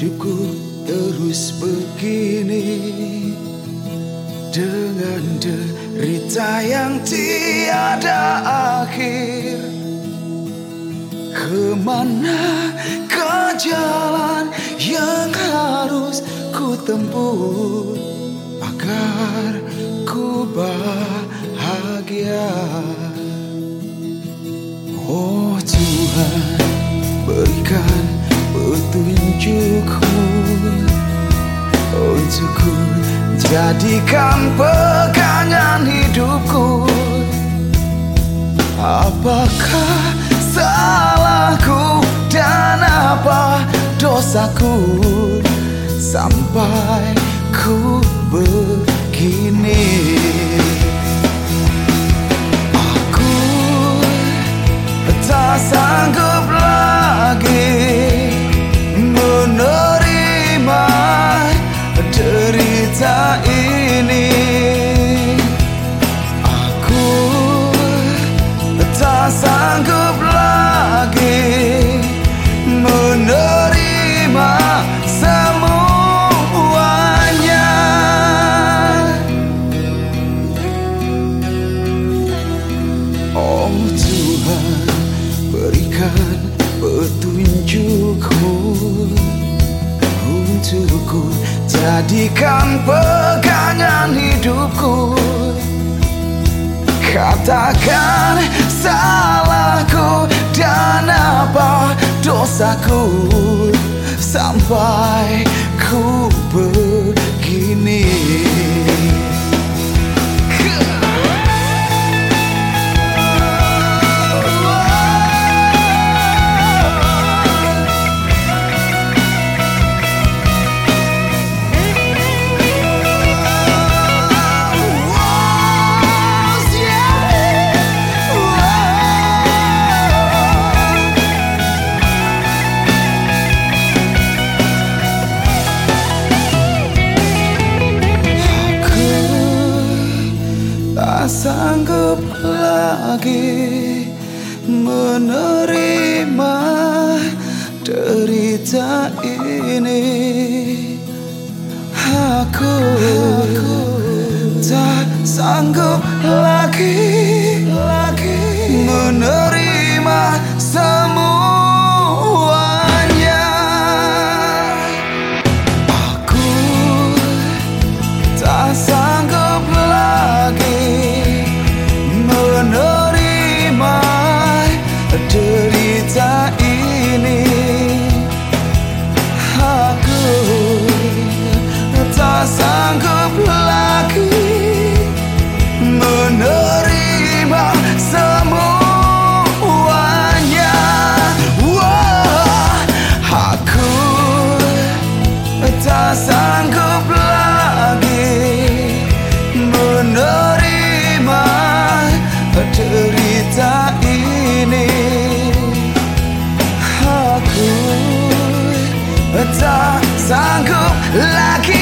hidupku terus begini. Dengan derita yang tiada akhir. Ke mana ke jalan yang harus ku tempuh Agar ku bahagia petunjukmu Untukku jadikan pegangan hidupku. Apakah salahku dan apa dosaku? Sampai ku begini tak sanggup lagi menerima semuanya. Oh Tuhan berikan petunjukmu Untukku. Jadikan pegangan hidupku Katakan salahku dan apa dosaku? Sampai ku begini sanggup lagi menerima derita ini. Aku, tak sanggup lagi, lagi Aku tak sanggup lagi